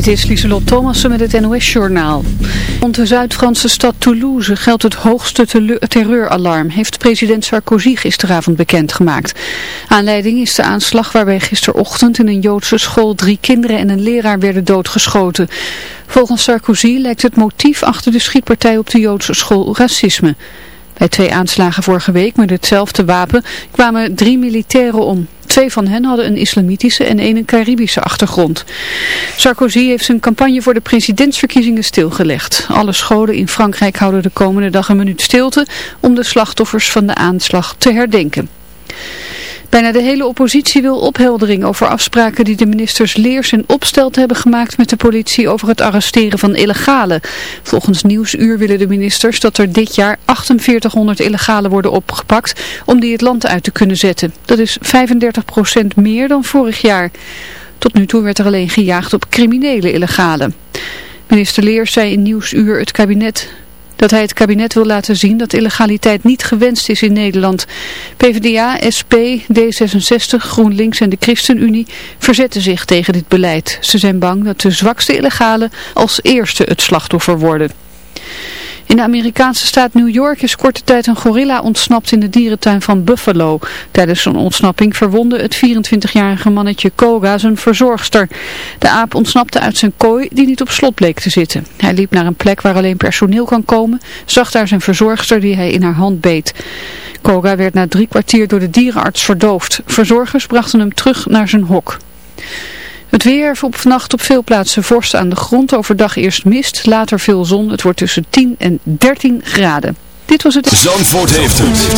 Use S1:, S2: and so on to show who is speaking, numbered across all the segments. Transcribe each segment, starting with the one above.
S1: Dit is Lieselot Thomassen met het NOS-journaal. Rond de Zuid-Franse stad Toulouse geldt het hoogste terreuralarm, heeft president Sarkozy gisteravond bekendgemaakt. Aanleiding is de aanslag waarbij gisterochtend in een Joodse school drie kinderen en een leraar werden doodgeschoten. Volgens Sarkozy lijkt het motief achter de schietpartij op de Joodse school racisme. Bij twee aanslagen vorige week met hetzelfde wapen kwamen drie militairen om. Twee van hen hadden een islamitische en een een Caribische achtergrond. Sarkozy heeft zijn campagne voor de presidentsverkiezingen stilgelegd. Alle scholen in Frankrijk houden de komende dag een minuut stilte om de slachtoffers van de aanslag te herdenken. Bijna de hele oppositie wil opheldering over afspraken die de ministers Leers en Opstelt hebben gemaakt met de politie over het arresteren van illegalen. Volgens Nieuwsuur willen de ministers dat er dit jaar 4800 illegalen worden opgepakt om die het land uit te kunnen zetten. Dat is 35% meer dan vorig jaar. Tot nu toe werd er alleen gejaagd op criminele illegalen. Minister Leers zei in Nieuwsuur het kabinet dat hij het kabinet wil laten zien dat illegaliteit niet gewenst is in Nederland. PvdA, SP, D66, GroenLinks en de ChristenUnie verzetten zich tegen dit beleid. Ze zijn bang dat de zwakste illegalen als eerste het slachtoffer worden. In de Amerikaanse staat New York is korte tijd een gorilla ontsnapt in de dierentuin van Buffalo. Tijdens zijn ontsnapping verwonde het 24-jarige mannetje Koga zijn verzorgster. De aap ontsnapte uit zijn kooi die niet op slot bleek te zitten. Hij liep naar een plek waar alleen personeel kan komen, zag daar zijn verzorgster die hij in haar hand beet. Koga werd na drie kwartier door de dierenarts verdoofd. Verzorgers brachten hem terug naar zijn hok. Het weer op vannacht op veel plaatsen vorst aan de grond. Overdag eerst mist, later veel zon. Het wordt tussen 10 en 13 graden. Dit was het...
S2: Zandvoort heeft het.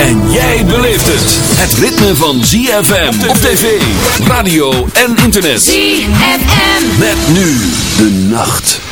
S2: En jij beleeft het. Het ritme van ZFM op tv, radio en internet.
S3: ZFM.
S2: Met nu de nacht.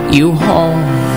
S4: you home.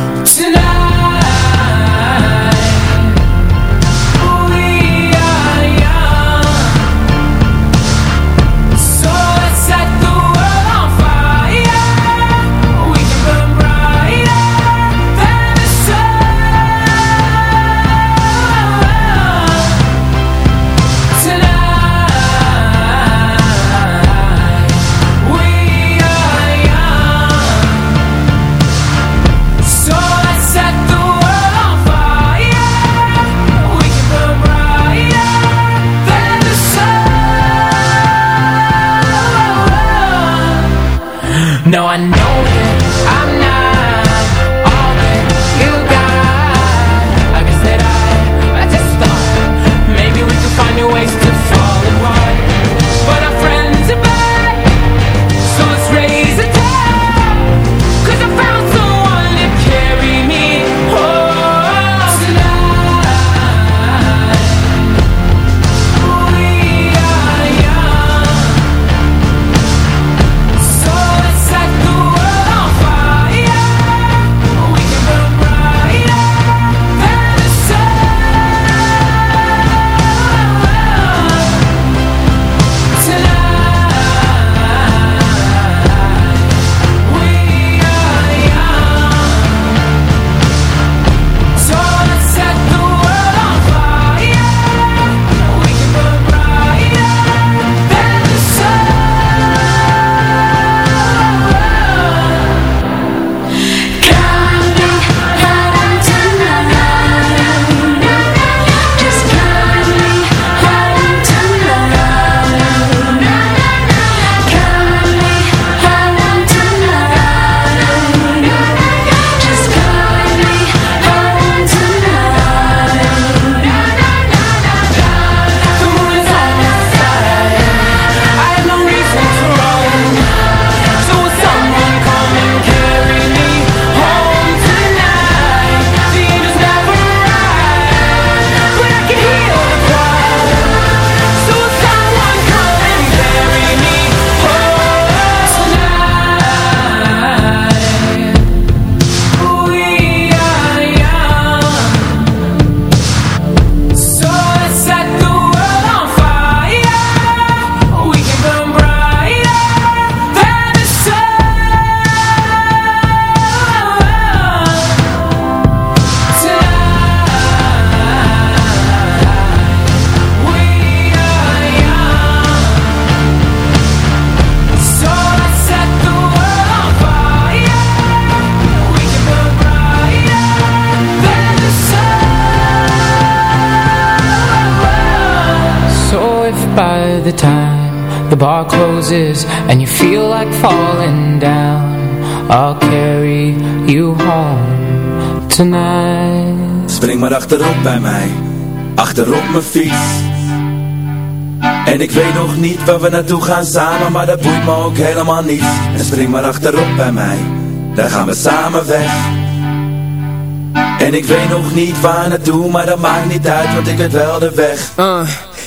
S4: Closes and you feel like falling down. I'll carry you home tonight.
S5: Spring maar achterop bij mij, achterop mijn fiets. En ik weet nog niet waar we naartoe gaan samen, maar dat boeit me ook helemaal niet. En spring maar achterop bij mij, dan gaan we samen weg. En ik weet nog niet waar naartoe, maar dat maakt niet uit, want ik weet wel de weg.
S6: Uh,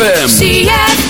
S7: ZFM